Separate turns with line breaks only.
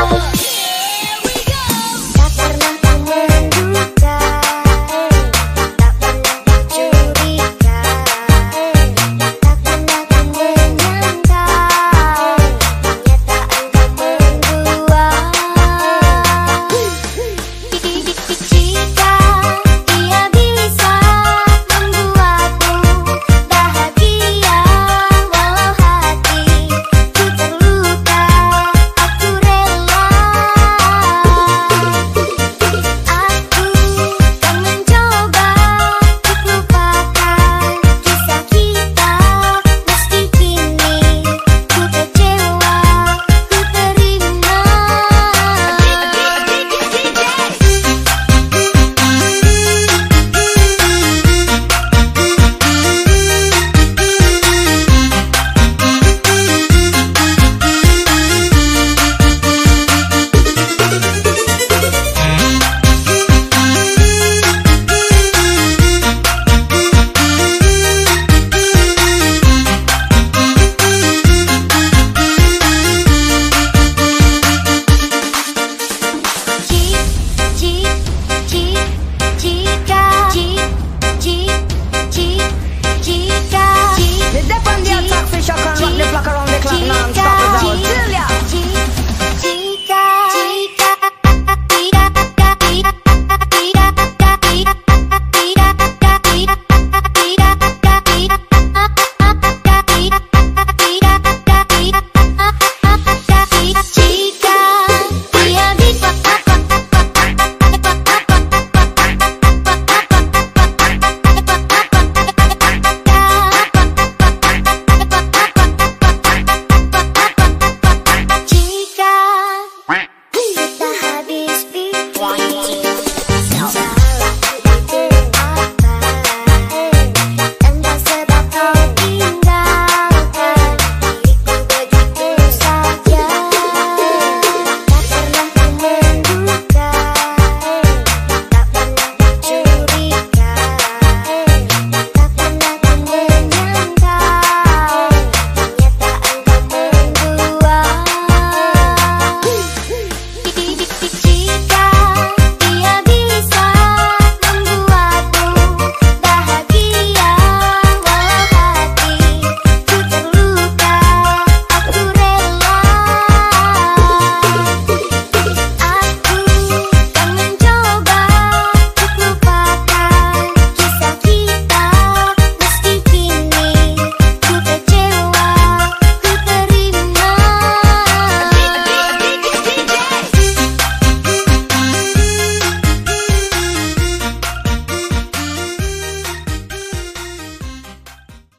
love.